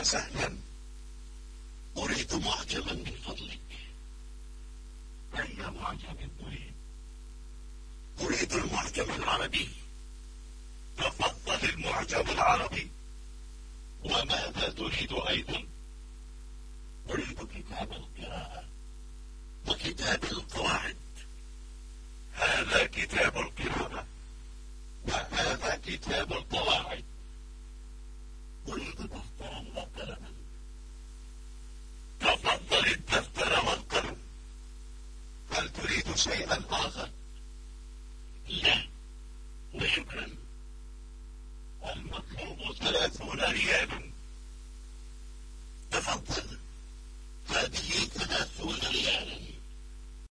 وسهلا. أريد معجبا من فضلك أي معجب تريد أريد المعجم العربي. تفضل المعجم العربي. وماذا تريد أيضا؟ أريد كتاب القراءة وكتاب القواعد. هذا كتاب القراءة. وهذا كتاب القواعد. شيئا آخر. لا وشكرا. المطلوب ثلاثون ريالا